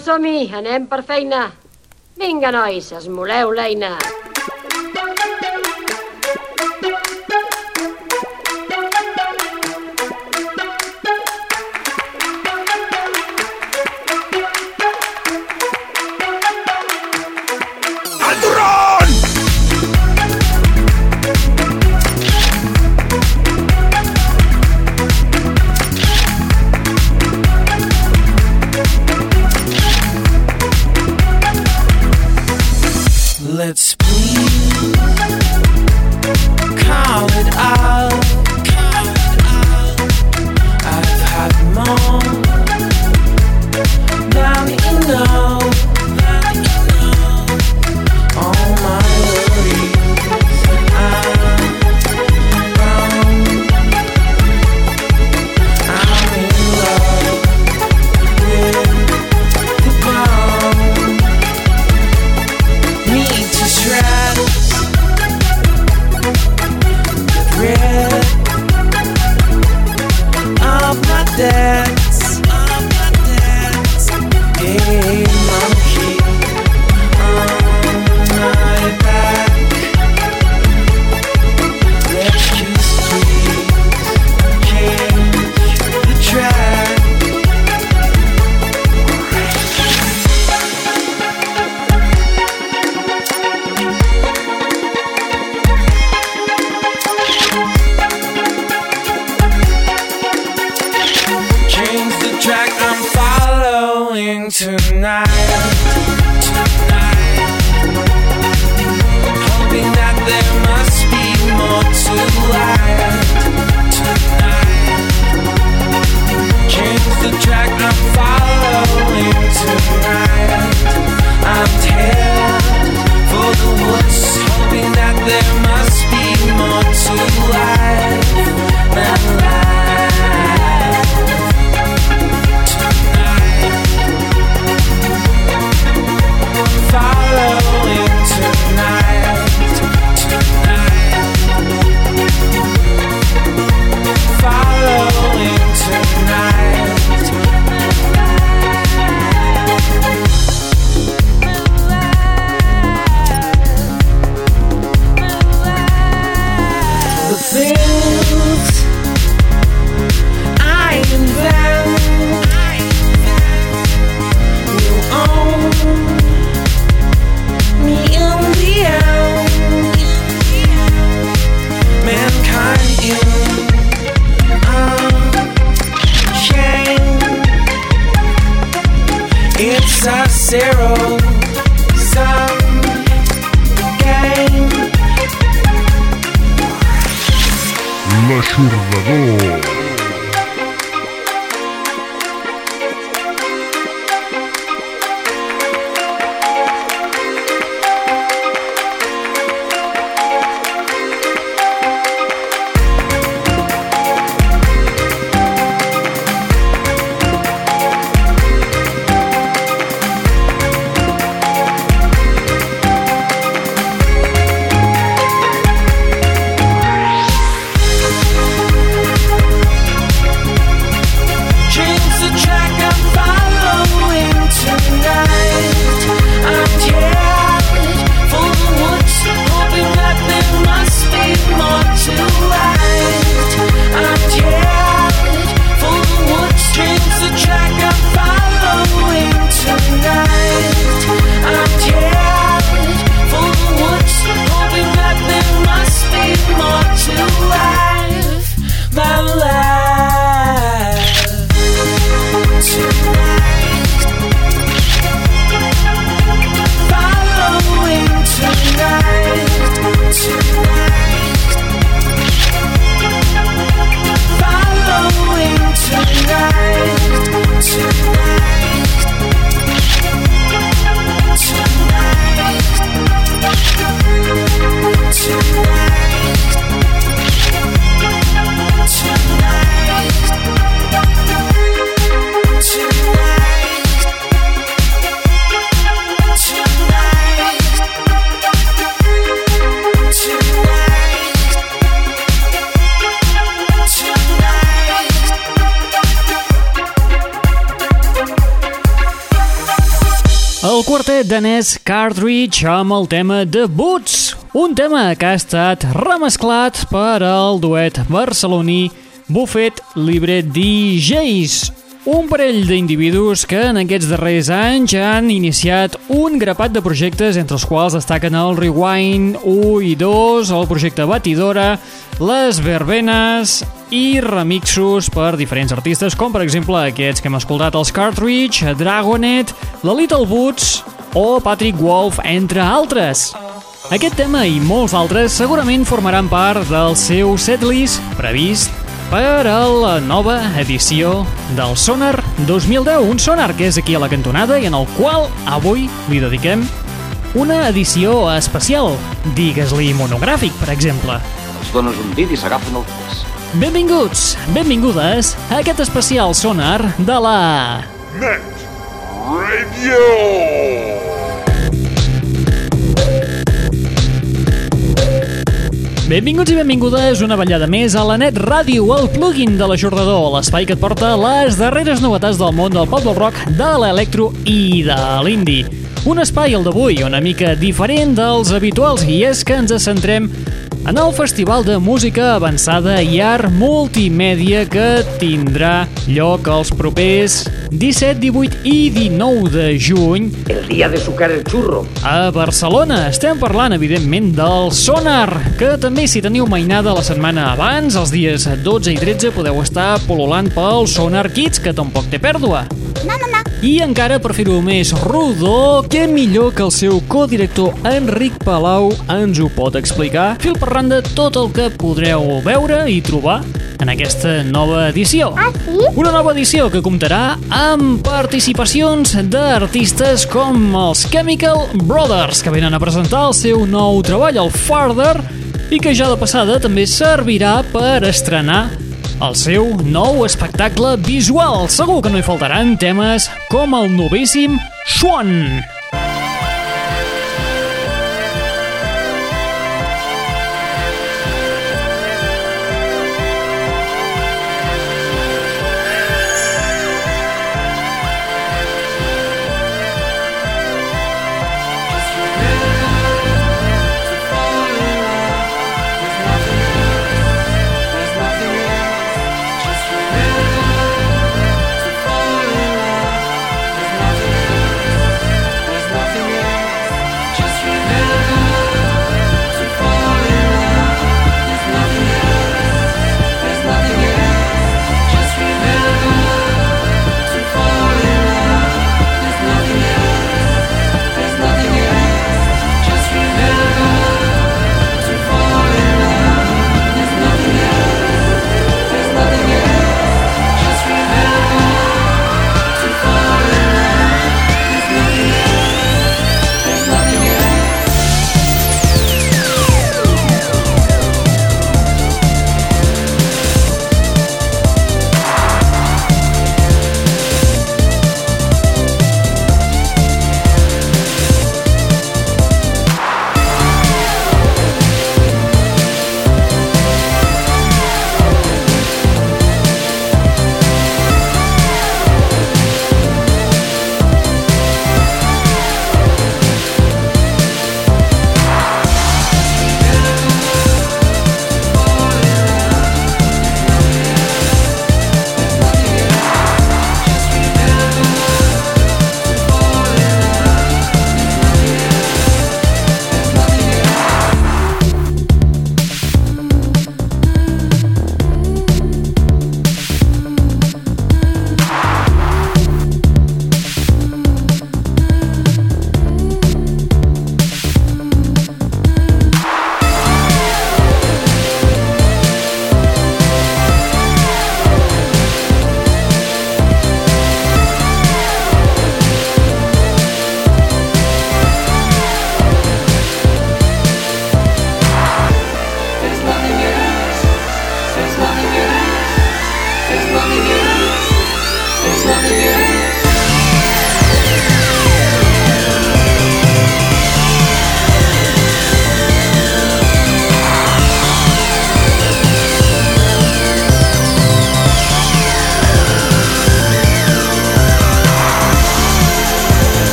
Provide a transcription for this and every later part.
Som-hi, anem per feina. Vinga, nois, esmoleu l'eina. Let's danès Cartridge amb el tema de Boots, un tema que ha estat remesclat per al duet barceloní Buffet Libre DJs, un parell d'individus que en aquests darrers anys han iniciat un grapat de projectes entre els quals destaquen el Rewind 1 i 2, el projecte Batidora, les verbenes i remixos per diferents artistes com per exemple aquests que hem escoltat els Cartridge, Dragonet, la Little Boots o Patrick Wolf, entre altres. Aquest tema i molts altres segurament formaran part del seu setlist previst per a la nova edició del Sonar 2010, un Sonar que és aquí a la cantonada i en el qual avui li dediquem una edició especial, digues-li monogràfic, per exemple. Els dones un dit i s'agafen el pes. Benvinguts, benvingudes a aquest especial Sonar de la... Net Radio. Benvinguts i benvingudes una ballada més a la Net Ràdio, el plugin de l'aixordador, l'espai que et porta les darreres novetats del món del pop del rock, de l'electro i de l'indie. Un espai, el d'avui, una mica diferent dels habituals, i és que ens centrem en el Festival de Música Avançada i Art Multimèdia que tindrà lloc els propers 17, 18 i 19 de juny El día de sucar el churro. a Barcelona. Estem parlant, evidentment, del Sonar, que també si teniu mainada la setmana abans, els dies 12 i 13, podeu estar pol·lulant pel Sonar Kids, que tampoc té pèrdua. No, no, no. I encara per fer-ho més rodó, què millor que el seu codirector Enric Palau ens ho pot explicar fil per randa tot el que podreu veure i trobar en aquesta nova edició. Ah, sí? Una nova edició que comptarà amb participacions d'artistes com els Chemical Brothers, que venen a presentar el seu nou treball, el Farther, i que ja de passada també servirà per estrenar el seu nou espectacle visual. Segur que no hi faltaran temes com el novíssim Swan.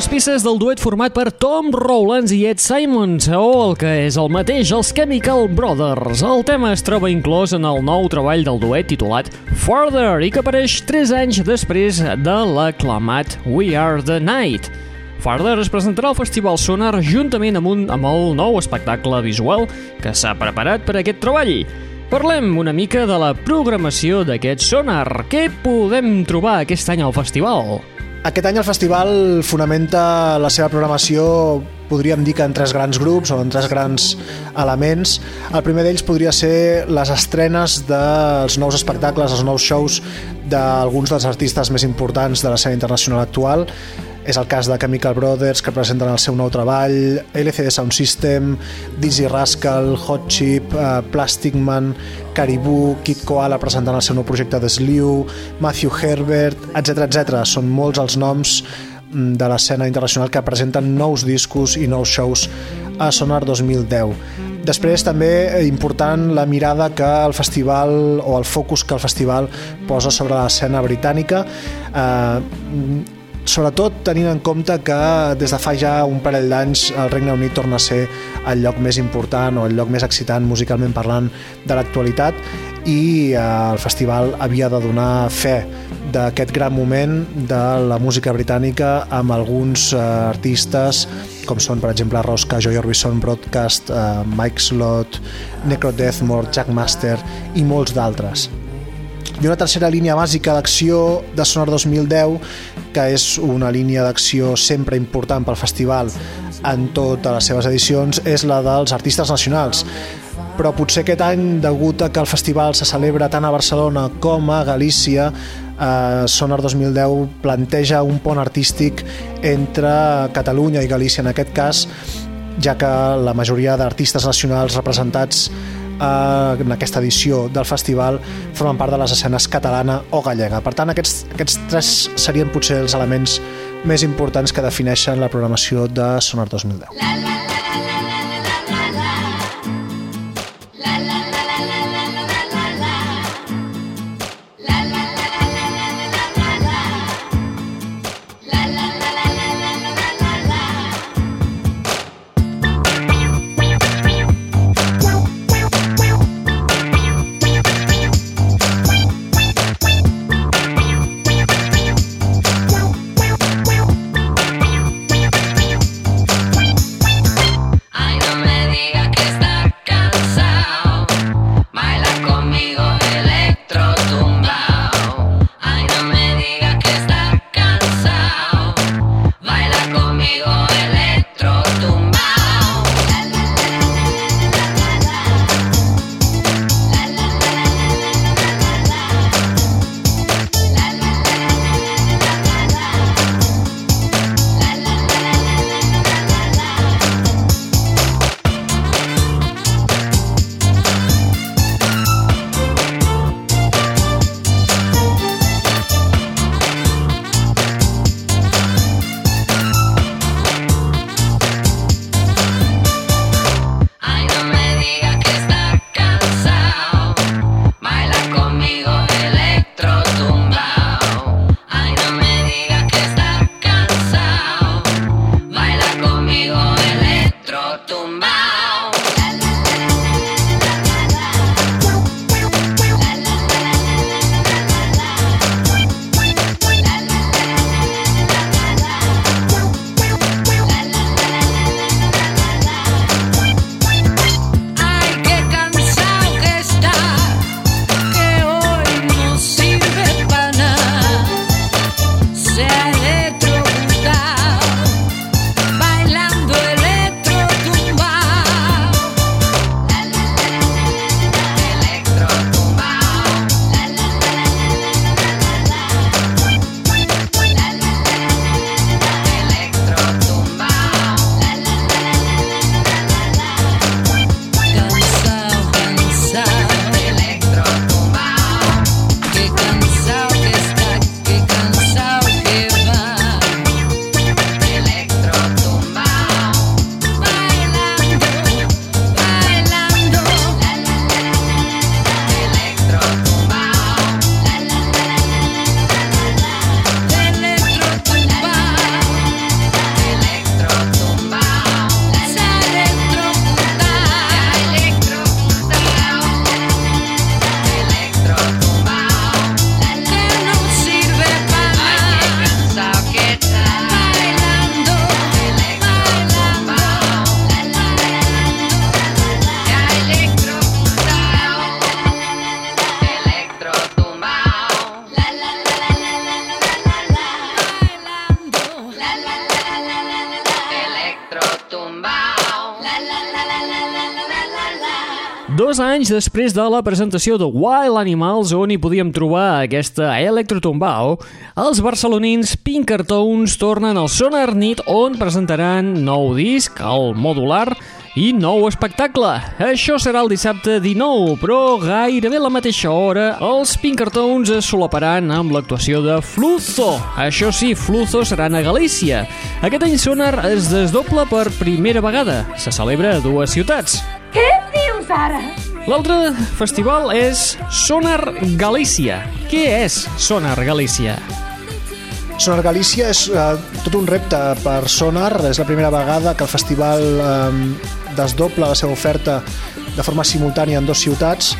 Noves peces del duet format per Tom Rowlands i Ed Simons, o el que és el mateix, els Chemical Brothers. El tema es troba inclòs en el nou treball del duet titulat Further i que apareix 3 anys després de l'aclamat We Are The Night. Further es presentarà al Festival Sonar juntament amb, un, amb el nou espectacle visual que s'ha preparat per aquest treball. Parlem una mica de la programació d'aquest Sonar. Què podem trobar aquest any al festival? Aquest any el festival fonamenta la seva programació podríem dir que en tres grans grups o en tres grans elements. El primer d'ells podria ser les estrenes dels nous espectacles, els nous shows d'alguns dels artistes més importants de l'escena internacional actual. És el cas de Chemical Brothers, que presenten el seu nou treball, LCD Sound System, Dizzy Rascal, Hot Chip, eh, Plastic Man, Caribou, Kid Koala presentant el seu nou projecte de Slew, Matthew Herbert, etc etc. Són molts els noms mm, de l'escena internacional que presenten nous discos i nous shows a Sonar 2010. Després també eh, important la mirada que el festival o el focus que el festival posa sobre l'escena britànica eh, sobretot tenint en compte que des de fa ja un parell d'anys el Regne Unit torna a ser el lloc més important o el lloc més excitant musicalment parlant de l'actualitat i eh, el festival havia de donar fe d'aquest gran moment de la música britànica amb alguns eh, artistes com són per exemple Rosca, Joy Orbison, Broadcast, eh, Mike Slot, Necro Deathmore, Jack Master i molts d'altres. I una tercera línia bàsica d'acció de Sonar 2010, que és una línia d'acció sempre important pel festival en totes les seves edicions, és la dels artistes nacionals. Però potser aquest any, degut a que el festival se celebra tant a Barcelona com a Galícia, eh, Sonar 2010 planteja un pont artístic entre Catalunya i Galícia en aquest cas, ja que la majoria d'artistes nacionals representats eh, en aquesta edició del festival formen part de les escenes catalana o gallega. Per tant, aquests, aquests tres serien potser els elements més importants que defineixen la programació de Sonar 2010. La, la, després de la presentació de Wild Animals, on hi podíem trobar aquesta Electrotombao, els barcelonins Pinkertons tornen al Sonar Nit, on presentaran nou disc, el modular, i nou espectacle. Això serà el dissabte 19, però gairebé a la mateixa hora els Pinkertons es solaparan amb l'actuació de Fluzo. Això sí, Fluzo seran a Galícia. Aquest any Sonar es desdobla per primera vegada. Se celebra a dues ciutats. Què dius ara? L'altre festival és Sonar Galícia. Què és Sonar Galícia? Sonar Galícia és eh, tot un repte per Sonar. És la primera vegada que el festival eh, desdobla la seva oferta de forma simultània en dues ciutats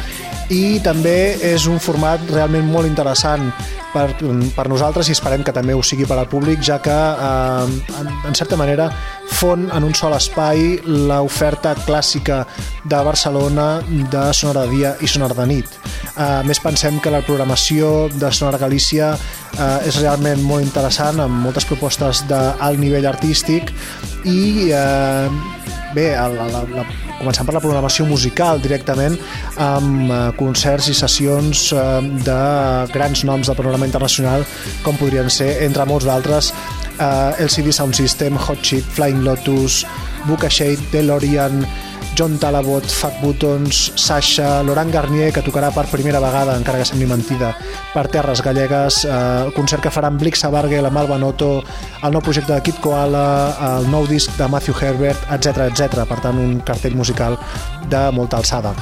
i també és un format realment molt interessant per, per nosaltres i esperem que també ho sigui per al públic, ja que eh, en, en certa manera fon en un sol espai l'oferta clàssica de Barcelona de Sonar de dia i Sonar de nit. Eh, més pensem que la programació de Sonar Galícia eh, és realment molt interessant, amb moltes propostes d'alt nivell artístic i eh, bé, la, la, la, començant per la programació musical directament amb eh, concerts i sessions eh, de grans noms del programa internacional com podrien ser, entre molts d'altres eh, LCD Sound System, Hot Chip, Flying Lotus, Buka Shade, DeLorean, John Talabot, Fat Buttons, Sasha, Laurent Garnier, que tocarà per primera vegada, encara que sembli mentida, per terres gallegues, eh, el concert que faran Blix Sabarge, la Malva Noto, el nou projecte de Kid Koala, el nou disc de Matthew Herbert, etc etc. Per tant, un cartell musical de molta alçada.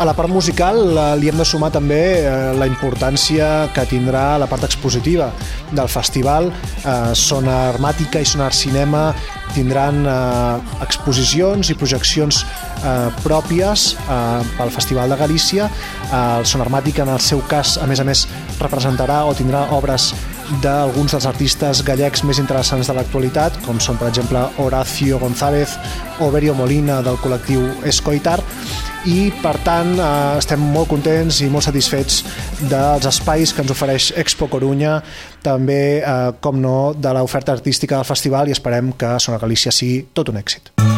A la part musical li hem de sumar també eh, la importància que tindrà la part expositiva del festival. Eh, Sonar Armàtica i Sonar Cinema tindran eh, exposicions i projeccions eh, pròpies eh, pel Festival de Galícia. Eh, el Sonar Armàtica, en el seu cas, a més a més, representarà o tindrà obres d'alguns dels artistes gallecs més interessants de l'actualitat, com són, per exemple, Horacio González o Berio Molina del col·lectiu Escoitar, i per tant eh, estem molt contents i molt satisfets dels espais que ens ofereix Expo Corunya també, eh, com no, de l'oferta artística del festival i esperem que Sona Galícia sigui tot un èxit.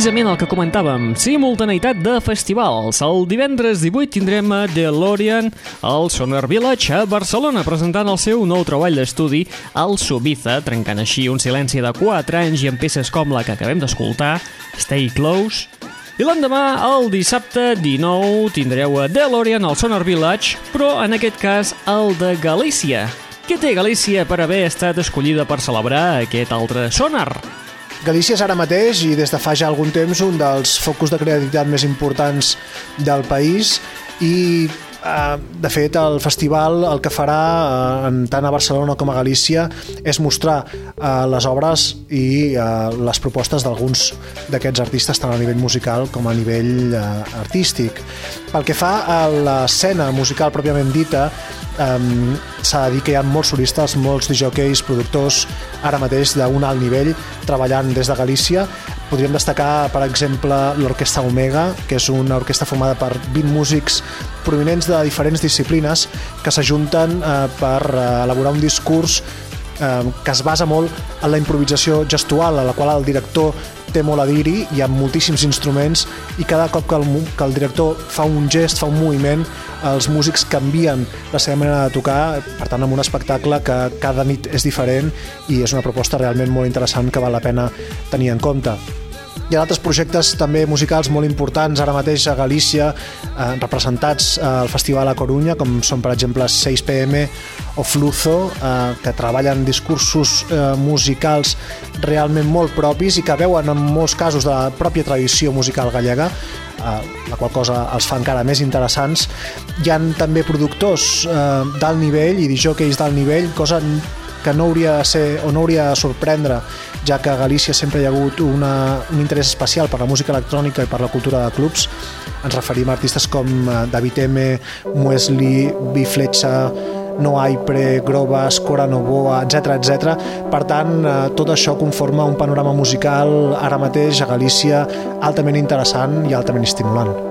Precisament el que comentàvem, simultaneïtat de festivals. El divendres 18 tindrem a DeLorean al Sonar Village a Barcelona presentant el seu nou treball d'estudi, el Subiza, trencant així un silenci de 4 anys i amb peces com la que acabem d'escoltar, Stay Close, i l'endemà, el dissabte 19, tindreu a DeLorean al Sonar Village, però en aquest cas el de Galícia. Què té Galícia per haver estat escollida per celebrar aquest altre sonar? Galícia és ara mateix i des de fa ja algun temps un dels focus de creativitat més importants del país i eh, de fet el festival el que farà eh, tant a Barcelona com a Galícia és mostrar eh, les obres i les propostes d'alguns d'aquests artistes tant a nivell musical com a nivell artístic. Pel que fa a l'escena musical pròpiament dita, um, s'ha de dir que hi ha molts solistes, molts disjockeys, productors, ara mateix d'un alt nivell, treballant des de Galícia. Podríem destacar, per exemple, l'Orquestra Omega, que és una orquestra formada per 20 músics provinents de diferents disciplines que s'ajunten eh, per eh, elaborar un discurs eh, que es basa molt en la improvisació gestual, a la qual el director té molt a dir-hi, hi ha moltíssims instruments i cada cop que el, que el director fa un gest, fa un moviment, els músics canvien la seva manera de tocar, per tant amb un espectacle que cada nit és diferent i és una proposta realment molt interessant que val la pena tenir en compte. Hi ha altres projectes també musicals molt importants ara mateix a Galícia, eh, representats al Festival a Corunya, com són per exemple 6PM o Fluzo, eh, que treballen discursos eh, musicals realment molt propis i que veuen en molts casos de la pròpia tradició musical gallega, eh, la qual cosa els fa encara més interessants. Hi han també productors eh, d'alt nivell i disjockeys d'alt nivell, cosa que no hauria de ser o no hauria de sorprendre ja que a Galícia sempre hi ha hagut una, un interès especial per la música electrònica i per la cultura de clubs ens referim a artistes com eh, David M, Muesli, Bifletxa No Aipre, Grobas, Cora Novoa, etc etc. Per tant, eh, tot això conforma un panorama musical ara mateix a Galícia altament interessant i altament estimulant.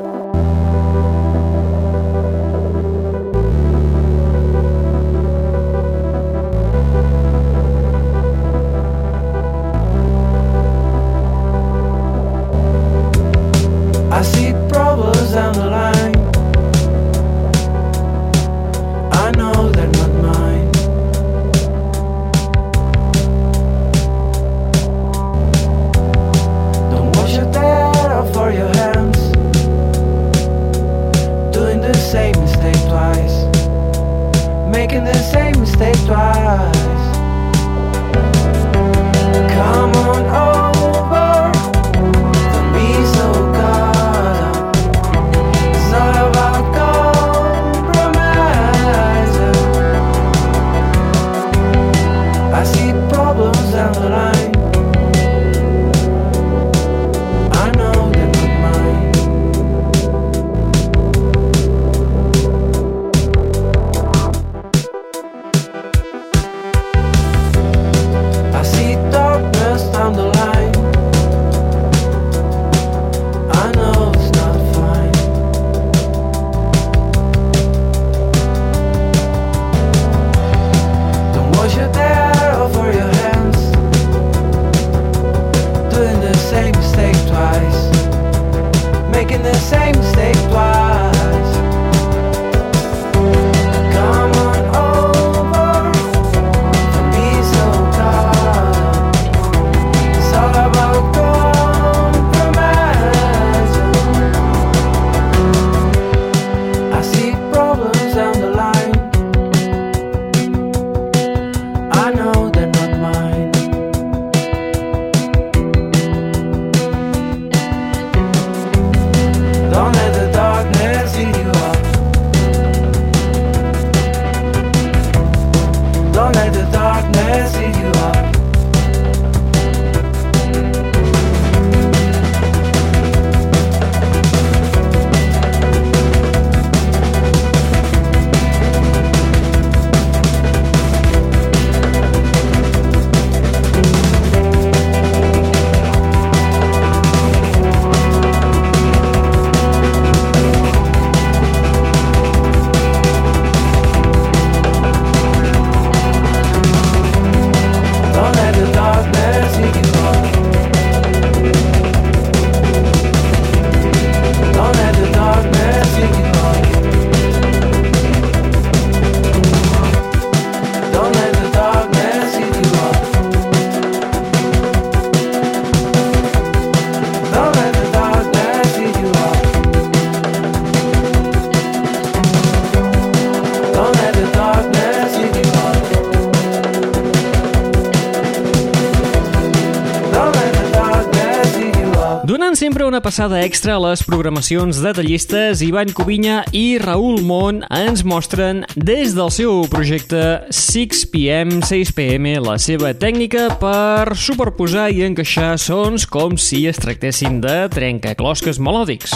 sempre una passada extra a les programacions detallistes, Ivan Covinya i Raül Mont ens mostren des del seu projecte 6PM, 6PM, la seva tècnica per superposar i encaixar sons com si es tractessin de trencaclosques melòdics.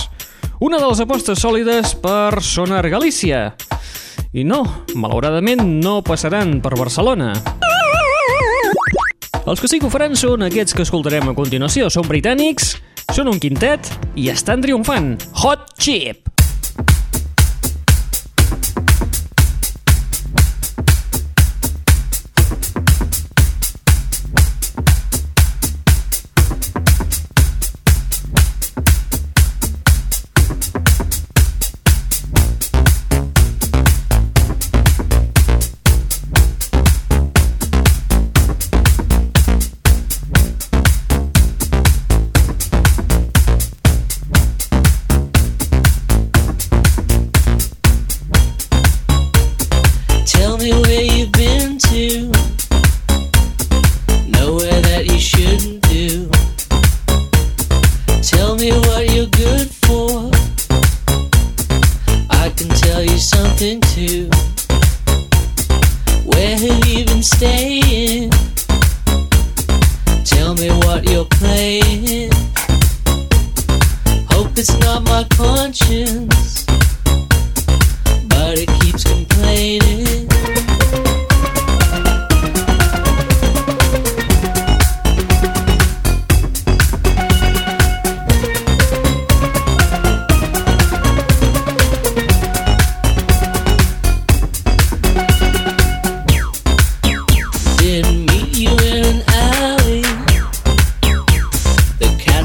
Una de les apostes sòlides per Sonar Galícia. I no, malauradament no passaran per Barcelona. Els que sí que ho faran són aquests que escoltarem a continuació. Són britànics són un quintet i estan triomfant. Hot Chip!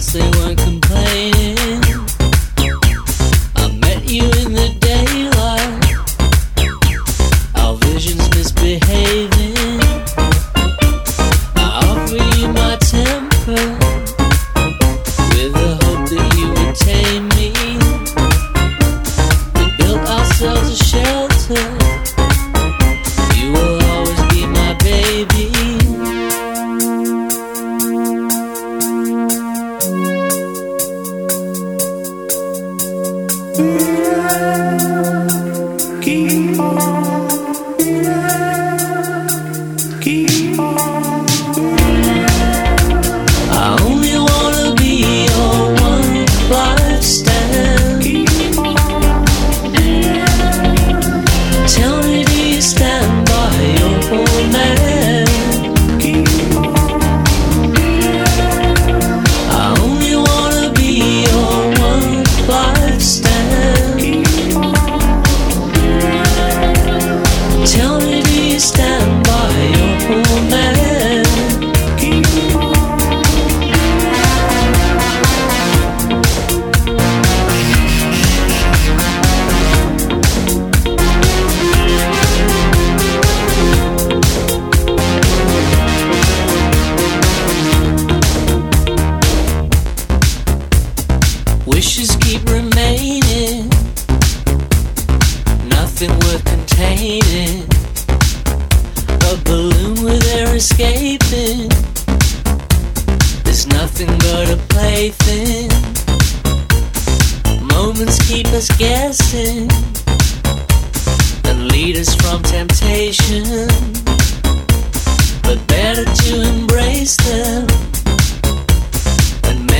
say one can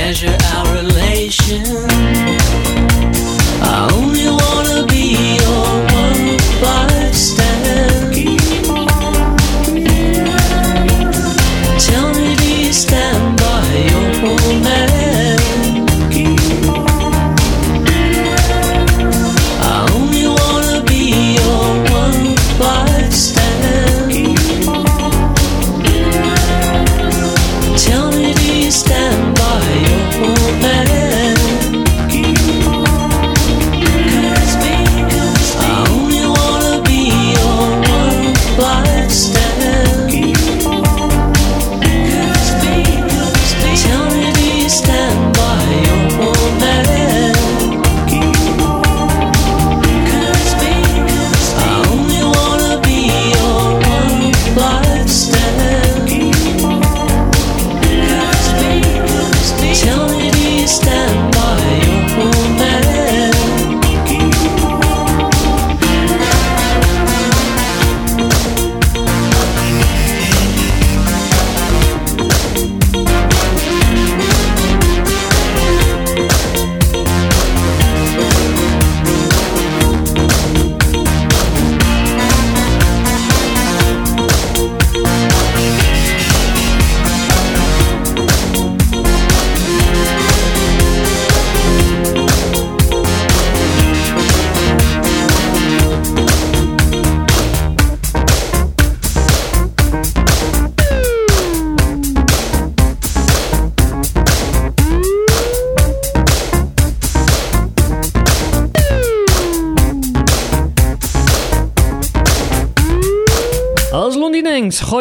measure our relation. I'll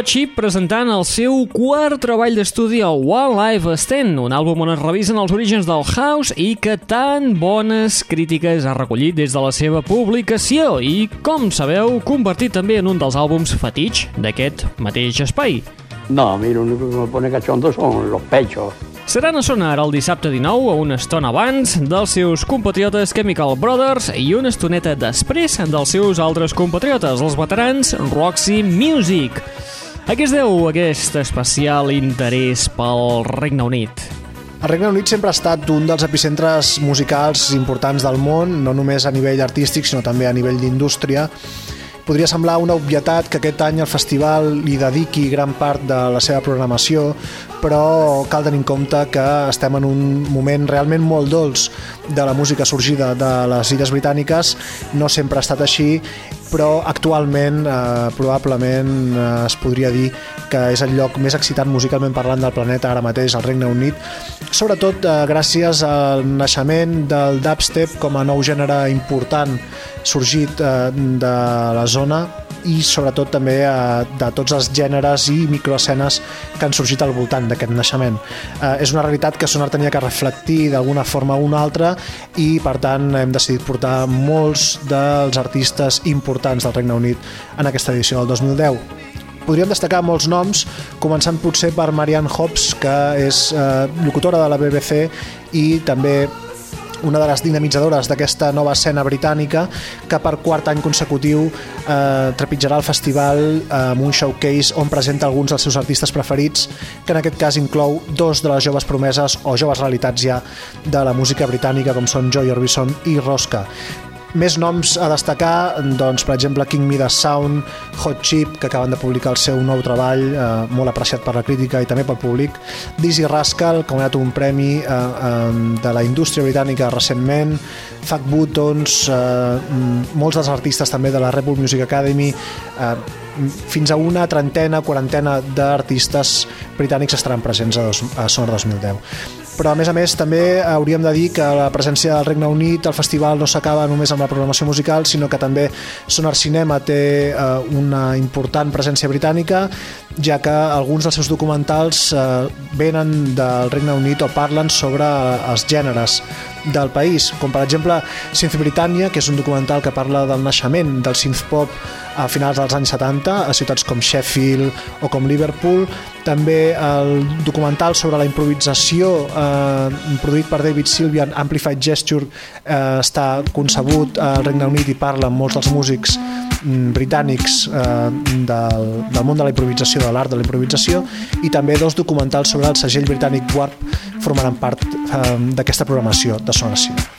Chip presentant el seu quart treball d'estudi al One Live Stand, un àlbum on es revisen els orígens del house i que tan bones crítiques ha recollit des de la seva publicació i, com sabeu, convertit també en un dels àlbums fetitx d'aquest mateix espai. No, a mí lo único que me pone cachondo son los pechos. Seran a sonar el dissabte 19 a una estona abans dels seus compatriotes Chemical Brothers i una estoneta després dels seus altres compatriotes, els veterans Roxy Music. A què es deu aquest especial interès pel Regne Unit? El Regne Unit sempre ha estat un dels epicentres musicals importants del món, no només a nivell artístic, sinó també a nivell d'indústria. Podria semblar una obvietat que aquest any el festival li dediqui gran part de la seva programació, però cal tenir en compte que estem en un moment realment molt dolç de la música sorgida de les Illes Britàniques. No sempre ha estat així, però actualment eh, probablement eh, es podria dir que és el lloc més excitant musicalment parlant del planeta ara mateix, al Regne Unit, sobretot eh, gràcies al naixement del dubstep com a nou gènere important sorgit eh, de la zona i sobretot també eh, de tots els gèneres i microescenes que han sorgit al voltant d'aquest naixement. Eh, és una realitat que Sonar tenia que reflectir d'alguna forma o una altra i per tant hem decidit portar molts dels artistes importants del Regne Unit en aquesta edició del 2010 podríem destacar molts noms, començant potser per Marianne Hobbs, que és eh, locutora de la BBC i també una de les dinamitzadores d'aquesta nova escena britànica que per quart any consecutiu eh, trepitjarà el festival eh, amb un showcase on presenta alguns dels seus artistes preferits que en aquest cas inclou dos de les joves promeses o joves realitats ja de la música britànica com són Joy Orbison i Rosca més noms a destacar, doncs, per exemple, King Midas Sound, Hot Chip, que acaben de publicar el seu nou treball, eh, molt apreciat per la crítica i també pel públic, Dizzy Rascal, que ha guanyat un premi eh, eh, de la indústria britànica recentment, Fuck Buttons, eh, molts dels artistes també de la Red Bull Music Academy, eh, fins a una trentena, quarantena d'artistes britànics estaran presents a, dos, a Sonar 2010 però a més a més també hauríem de dir que la presència del Regne Unit al festival no s'acaba només amb la programació musical, sinó que també Sonar Cinema té eh, una important presència britànica, ja que alguns dels seus documentals eh, venen del Regne Unit o parlen sobre els gèneres del país, com per exemple Synth Britannia, que és un documental que parla del naixement del synth pop a finals dels anys 70 a ciutats com Sheffield o com Liverpool. També el documental sobre la improvisació eh, produït per David Sylvian, Amplified Gesture, eh, està concebut al Regne Unit i parla amb molts dels músics mm, britànics eh, del, del món de la improvisació, de l'art de la improvisació, i també dos documentals sobre el segell britànic Warp formaran part eh, d'aquesta programació de Sona Cinema.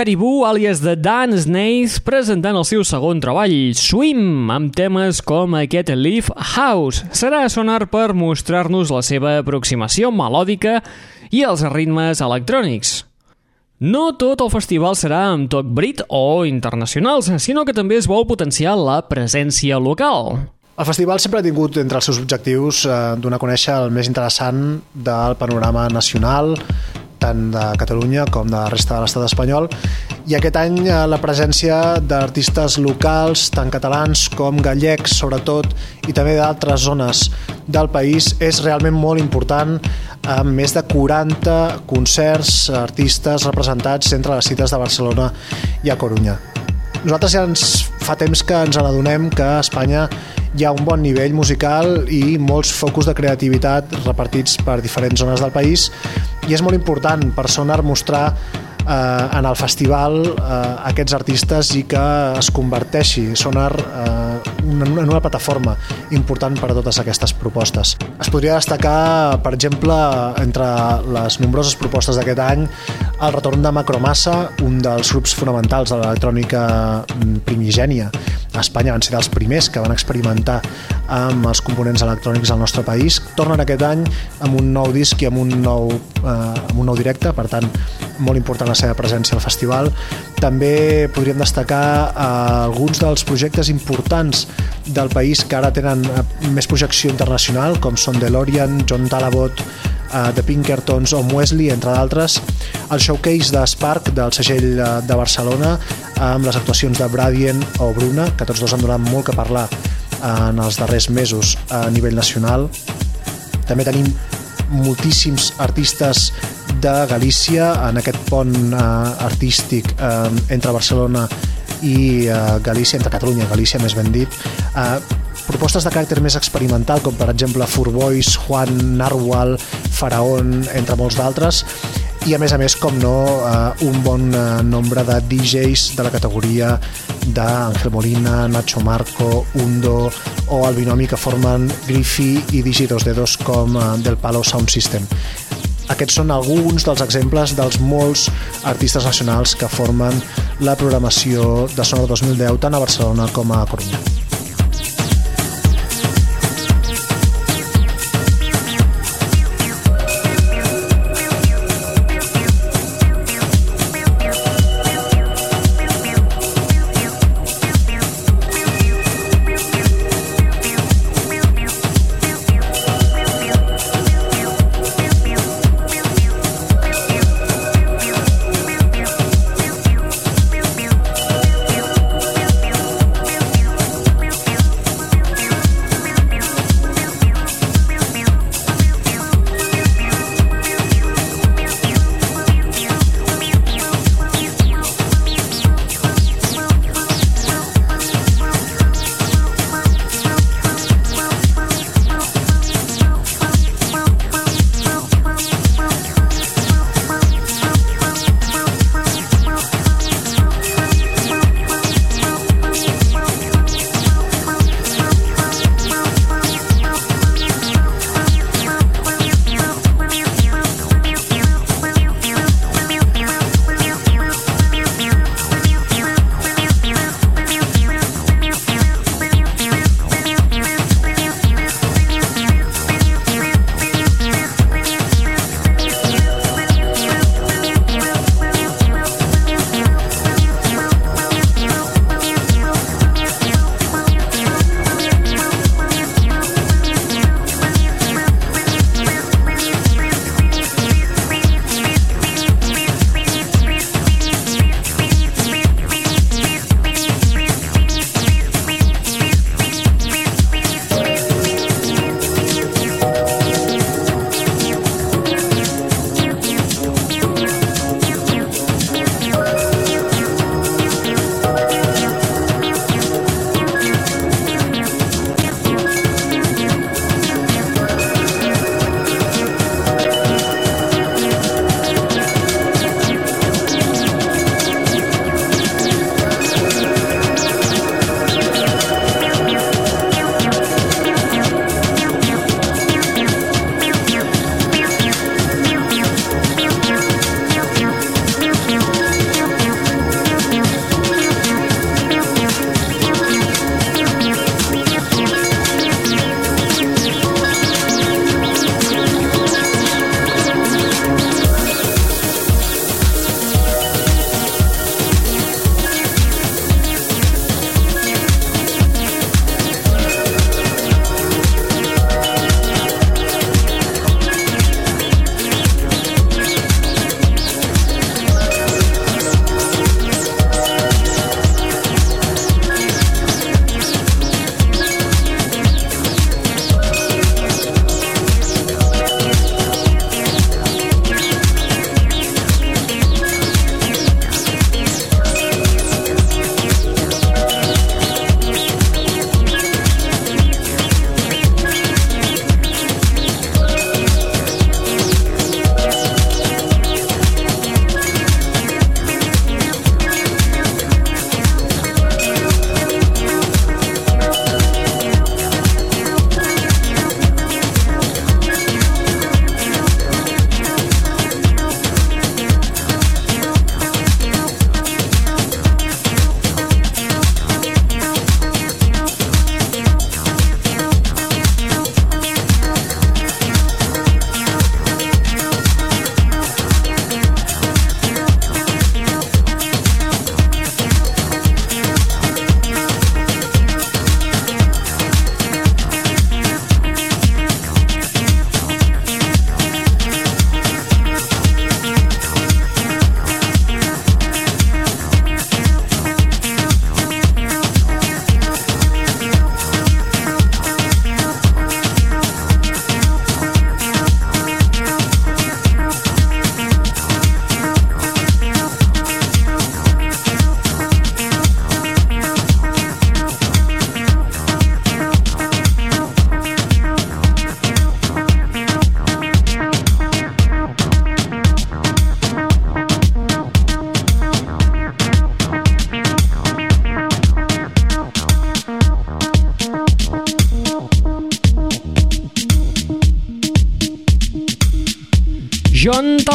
Caribou, àlies de Dan Snaith, presentant el seu segon treball, Swim, amb temes com aquest Leaf House. Serà a sonar per mostrar-nos la seva aproximació melòdica i els ritmes electrònics. No tot el festival serà amb toc brit o internacionals, sinó que també es vol potenciar la presència local. El festival sempre ha tingut entre els seus objectius eh, donar a conèixer el més interessant del panorama nacional, tant de Catalunya com de la resta de l'estat espanyol i aquest any eh, la presència d'artistes locals, tant catalans com gallecs sobretot i també d'altres zones del país és realment molt important amb més de 40 concerts, artistes representats entre les cites de Barcelona i a Corunya. Nosaltres ja ens fa temps que ens adonem que a Espanya hi ha un bon nivell musical i molts focus de creativitat repartits per diferents zones del país. I és molt important per Sonar mostrar eh, en el festival eh, aquests artistes i que es converteixi Sonar eh, en una plataforma important per a totes aquestes propostes. Es podria destacar, per exemple, entre les nombroses propostes d'aquest any, el retorn de Macromassa, un dels grups fonamentals de l'electrònica primigènia. A Espanya van ser dels primers que van experimentar amb els components electrònics al nostre país. Tornen aquest any amb un nou disc i amb un nou, eh, amb un nou directe, per tant, molt important la seva presència al festival. També podríem destacar eh, alguns dels projectes importants del país que ara tenen eh, més projecció internacional, com són DeLorean, John Talabot, uh, The Pinkertons o Wesley, entre d'altres, el showcase de Spark del segell uh, de Barcelona amb les actuacions de Bradien o Bruna, que tots dos han donat molt que parlar en els darrers mesos a nivell nacional. També tenim moltíssims artistes de Galícia en aquest pont uh, artístic uh, entre Barcelona i uh, Galícia, entre Catalunya i Galícia més ben dit, uh, propostes de caràcter més experimental, com per exemple Furbois, Juan Narwal, Faraón, entre molts d'altres, i a més a més, com no, eh, un bon eh, nombre de DJs de la categoria d'Angel Molina, Nacho Marco, Undo o el binomi que formen Griffy i Digi2 Dedos com eh, del Palo Sound System. Aquests són alguns dels exemples dels molts artistes nacionals que formen la programació de Sonor 2010 tant a Barcelona com a Corunya.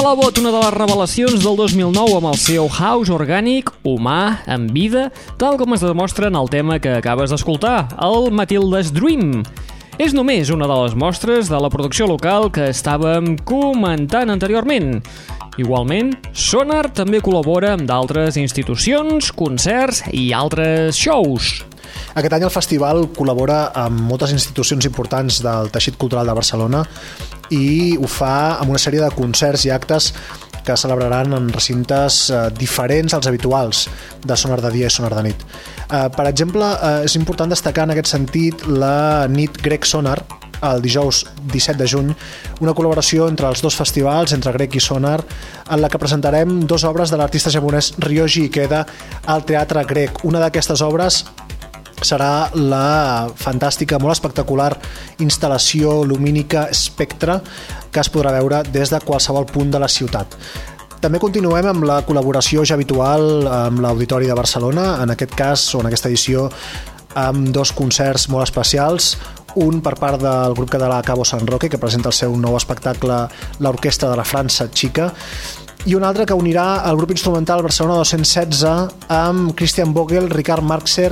Talabot, una de les revelacions del 2009 amb el seu house orgànic, humà, en vida, tal com es demostra en el tema que acabes d'escoltar, el Matilda's Dream. És només una de les mostres de la producció local que estàvem comentant anteriorment. Igualment, Sonar també col·labora amb d'altres institucions, concerts i altres shows. Aquest any el festival col·labora amb moltes institucions importants del teixit cultural de Barcelona i ho fa amb una sèrie de concerts i actes que celebraran en recintes eh, diferents als habituals de Sonar de dia i Sonar de nit. Eh, per exemple, eh, és important destacar en aquest sentit la nit Grec Sonar, el dijous 17 de juny, una col·laboració entre els dos festivals, entre Grec i Sonar, en la que presentarem dues obres de l'artista japonès Ryoji Ikeda al Teatre Grec. Una d'aquestes obres serà la fantàstica, molt espectacular instal·lació lumínica Spectre que es podrà veure des de qualsevol punt de la ciutat. També continuem amb la col·laboració ja habitual amb l'Auditori de Barcelona, en aquest cas, o en aquesta edició, amb dos concerts molt especials, un per part del grup català Cabo San Roque, que presenta el seu nou espectacle l'Orquestra de la França Xica, i un altre que unirà el grup instrumental Barcelona 216 amb Christian Vogel, Ricard Marxer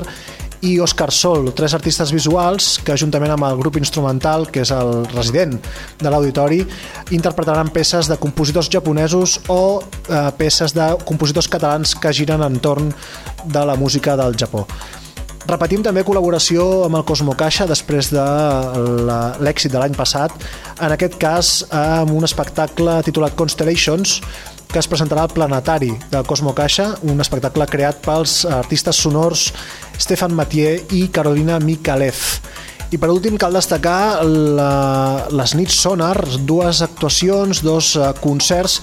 i Òscar Sol, tres artistes visuals que juntament amb el grup instrumental, que és el resident de l'auditori, interpretaran peces de compositors japonesos o eh, peces de compositors catalans que giren entorn de la música del Japó. Repetim també col·laboració amb el Cosmo Caixa després de l'èxit de l'any passat, en aquest cas amb un espectacle titulat Constellations, que es presentarà al Planetari del Cosmo Caixa, un espectacle creat pels artistes sonors Stefan Mathieu i Carolina Mikalev. I per últim cal destacar la, les nits Sonar, dues actuacions, dos eh, concerts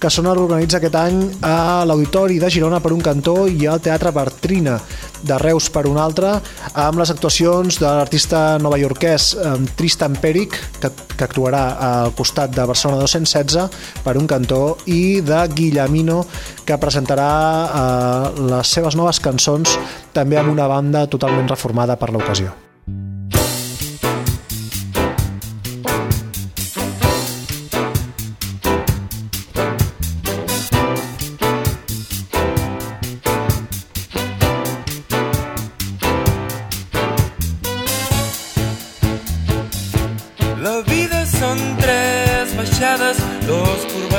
que Sonar organitza aquest any a l'Auditori de Girona per un cantó i al Teatre Bertrina de Reus per un altre, amb les actuacions de l'artista novaiorquès eh, Tristan Peric, que, que actuarà al costat de Barcelona 216 per un cantó, i de Guillemino, que presentarà eh, les seves noves cançons també amb una banda totalment reformada per l'ocasió.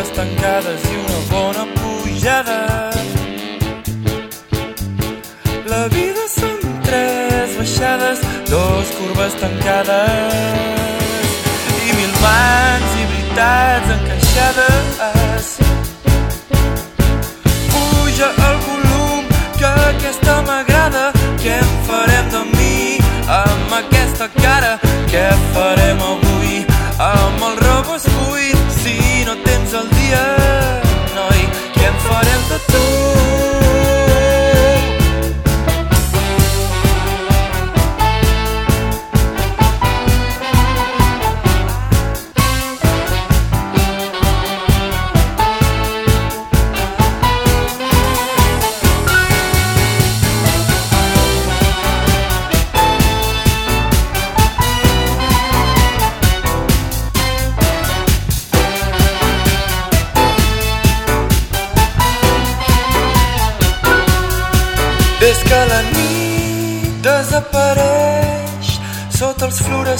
Curves tancades i una bona pujada. La vida són tres baixades, dos curves tancades i mil mans i veritats encaixades. Puja el volum, que aquesta m'agrada. Què en farem de mi amb aquesta cara? Què farem avui amb el noi? Què en farem de tu?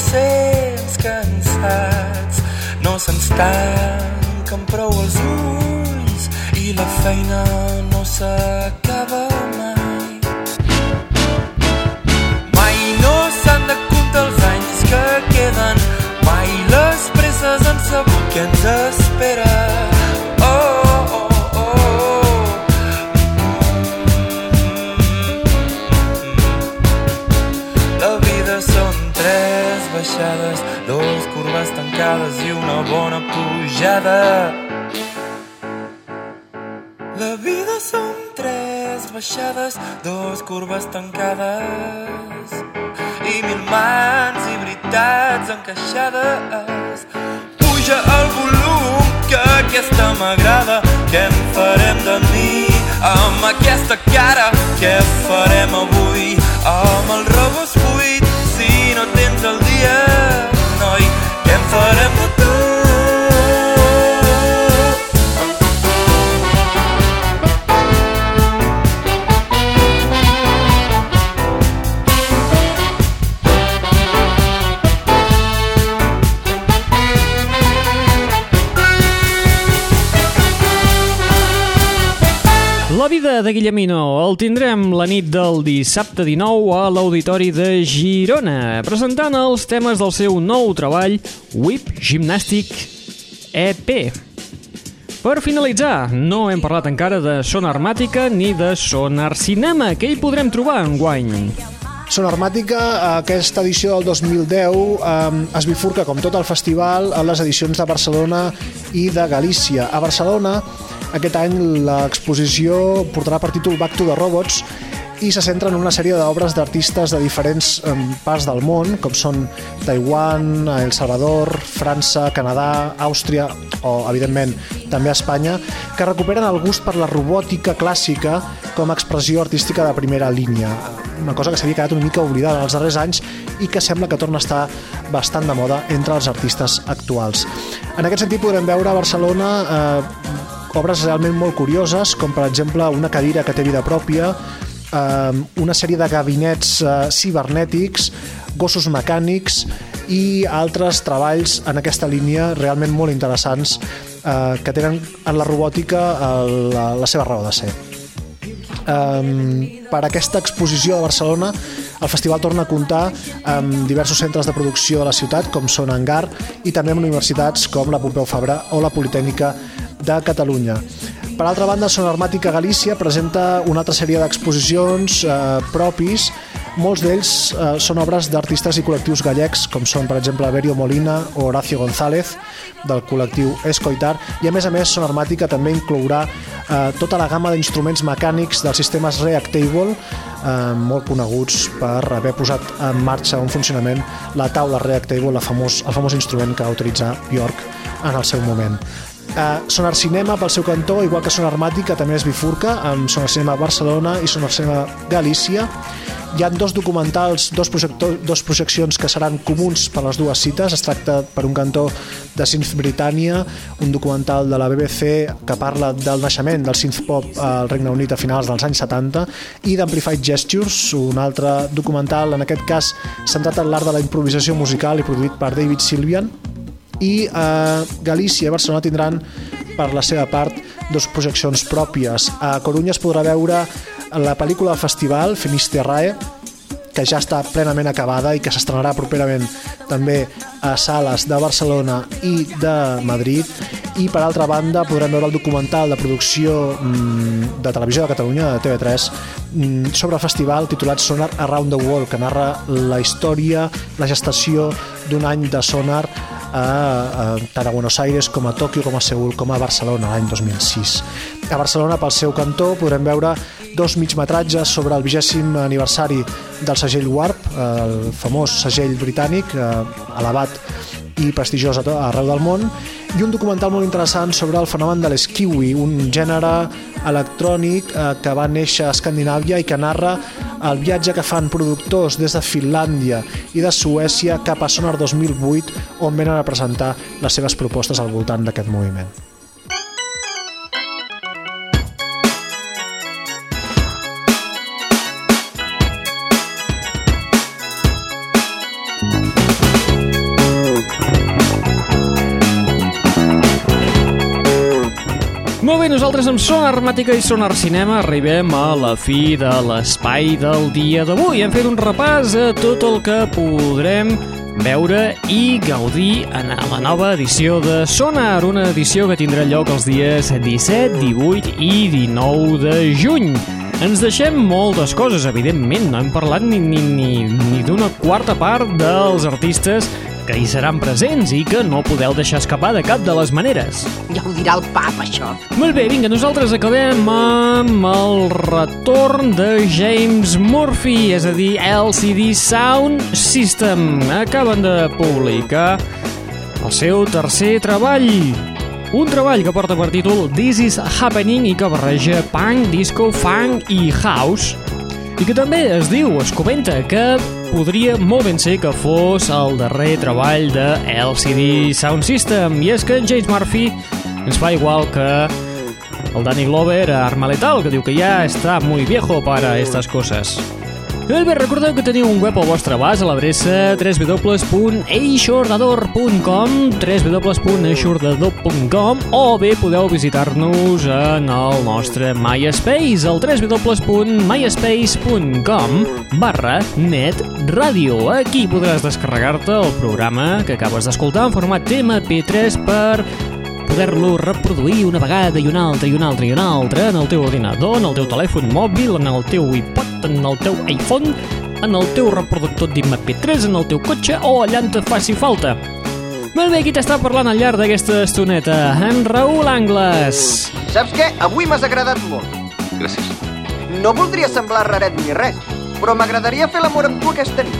Fluorescents cansats no se'ns tanquen prou els ulls i la feina no s'acaba mai. Mai no s'han de comptar els anys que queden, mai les presses han sabut què ens espera. Pujada. La vida són tres baixades, dos curves tancades i mil mans i veritats encaixades. Puja el volum, que aquesta m'agrada. Què en farem de mi amb aquesta cara? Què farem avui amb el La vida de Guillemino el tindrem la nit del dissabte 19 a l'Auditori de Girona, presentant els temes del seu nou treball Whip Gymnastic EP. Per finalitzar, no hem parlat encara de Sonar Màtica ni de Sonar Cinema, que hi podrem trobar en guany. Sonarmàtica, aquesta edició del 2010 eh, es bifurca, com tot el festival, a les edicions de Barcelona i de Galícia. A Barcelona, aquest any l'exposició portarà per títol Back to the Robots i se centra en una sèrie d'obres d'artistes de diferents parts del món, com són Taiwan, El Salvador, França, Canadà, Àustria o, evidentment, també Espanya, que recuperen el gust per la robòtica clàssica com a expressió artística de primera línia. Una cosa que s'havia quedat una mica oblidada en els darrers anys i que sembla que torna a estar bastant de moda entre els artistes actuals. En aquest sentit podrem veure a Barcelona eh, obres realment molt curioses, com per exemple una cadira que té vida pròpia, eh, una sèrie de gabinets eh, cibernètics, gossos mecànics i altres treballs en aquesta línia realment molt interessants eh, que tenen en la robòtica eh, la, la seva raó de ser. Um, per aquesta exposició de Barcelona el festival torna a comptar amb diversos centres de producció de la ciutat com són Engar i també amb universitats com la Pompeu Fabra o la Politècnica de Catalunya. Per altra banda, Son Armàtica Galícia presenta una altra sèrie d'exposicions eh, propis molts d'ells eh, són obres d'artistes i col·lectius gallecs, com són, per exemple, Berio Molina o Horacio González, del col·lectiu Escoitar, i a més a més Son Armàtica també inclourà eh, tota la gamma d'instruments mecànics dels sistemes Reactable, eh, molt coneguts per haver posat en marxa un funcionament la taula Reactable, la famós, el famós instrument que va utilitzar Bjork en el seu moment. Uh, Sonar Cinema, pel seu cantó, igual que Sonar Màtica, també es bifurca amb Sonar Cinema Barcelona i Sonar Cinema Galícia. Hi ha dos documentals, dos, dos projeccions que seran comuns per les dues cites. Es tracta, per un cantó, de Synth Britannia, un documental de la BBC que parla del naixement del synth pop al Regne Unit a finals dels anys 70, i d'Amplified Gestures, un altre documental, en aquest cas centrat en l'art de la improvisació musical i produït per David Sylvian, i eh, Galícia i Barcelona tindran per la seva part dos projeccions pròpies. A Corunya es podrà veure la pel·lícula del festival Finisterrae que ja està plenament acabada i que s'estrenarà properament també a sales de Barcelona i de Madrid i per altra banda podrem veure el documental de producció mm, de televisió de Catalunya, de TV3 mm, sobre el festival titulat Sonar Around the World que narra la història, la gestació d'un any de Sonar a, a, tant a Buenos Aires com a Tòquio, com a Seul, com a Barcelona l'any 2006. A Barcelona, pel seu cantó, podrem veure dos migmetratges sobre el vigèsim aniversari del segell Warp, el famós segell britànic, eh, elevat i prestigiós arreu del món, i un documental molt interessant sobre el fenomen de l'eskiwi, un gènere electrònic eh, que va néixer a Escandinàvia i que narra el viatge que fan productors des de Finlàndia i de Suècia cap a Sonar 2008, on venen a presentar les seves propostes al voltant d'aquest moviment. Nosaltres amb Sonar Armàtica i Sonar Cinema arribem a la fi de l'espai del dia d'avui. Hem fet un repàs a tot el que podrem veure i gaudir en la nova edició de Sonar, una edició que tindrà lloc els dies 17, 18 i 19 de juny. Ens deixem moltes coses, evidentment, no hem parlat ni, ni, ni, ni d'una quarta part dels artistes que hi seran presents i que no podeu deixar escapar de cap de les maneres. Ja ho dirà el pap, això. Molt bé, vinga, nosaltres acabem amb el retorn de James Murphy, és a dir, LCD Sound System. Acaben de publicar el seu tercer treball, un treball que porta per títol This is Happening i que barreja punk, disco, funk i house i que també es diu, es comenta, que podria molt ben ser que fos el darrer treball de LCD Sound System i és que en James Murphy ens fa igual que el Danny Glover a Arma Letal, que diu que ja està muy viejo para estas cosas. Molt bé, recordeu que teniu un web al vostre abast a l'adreça www.eixordador.com www.eixordador.com o bé podeu visitar-nos en el nostre MySpace al www.myspace.com barra netradio. Aquí podràs descarregar-te el programa que acabes d'escoltar en format MP3 per poder-lo reproduir una vegada i una altra i una altra i una altra en el teu ordinador, en el teu telèfon mòbil, en el teu iPod, en el teu iPhone, en el teu reproductor d'MP3, en el teu cotxe o allà on te faci falta. Molt bé, qui t'està parlant al llarg d'aquesta estoneta? En Raül Angles. Saps què? Avui m'has agradat molt. Gràcies. No voldria semblar raret ni res, però m'agradaria fer l'amor amb tu aquesta nit.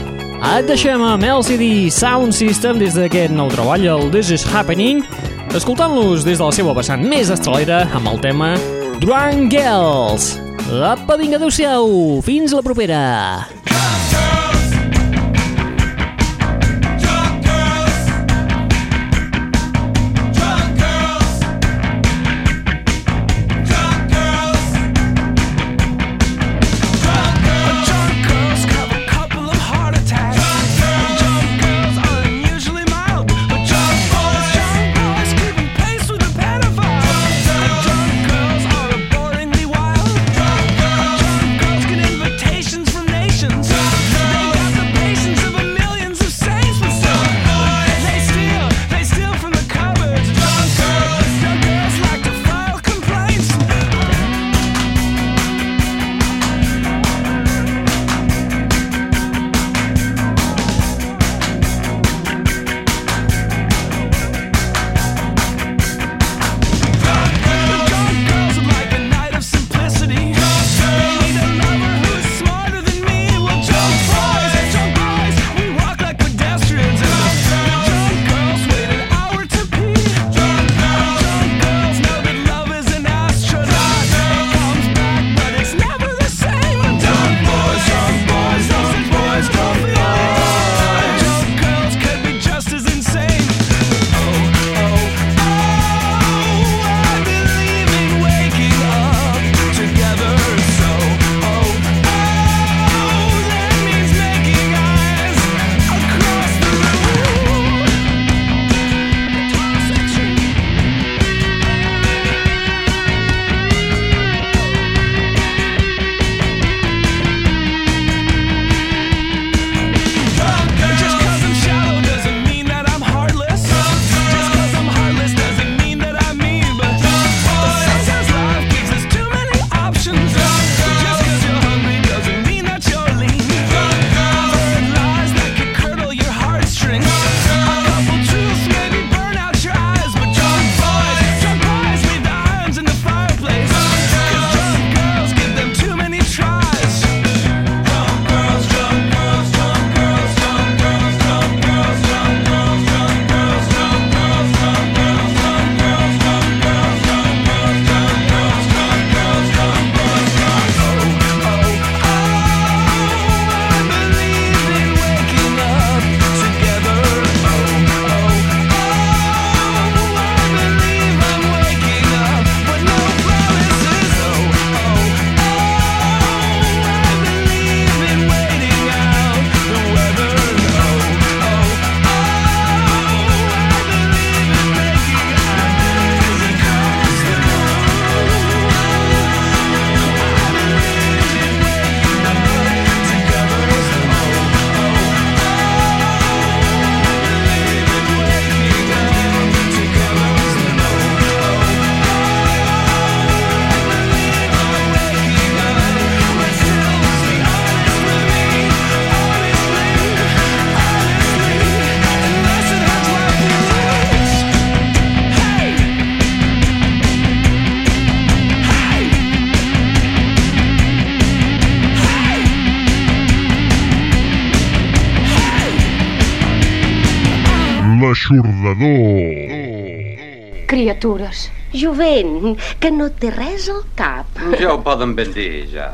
Et deixem amb LCD Sound System des d'aquest nou treball, el This Is Happening, escoltant-los des de la seva vessant més estralera amb el tema Drunk Girls. Apa, vinga, adeu-siau, fins la propera. Drunk que no té res al cap. Ja ho poden ben dir, ja.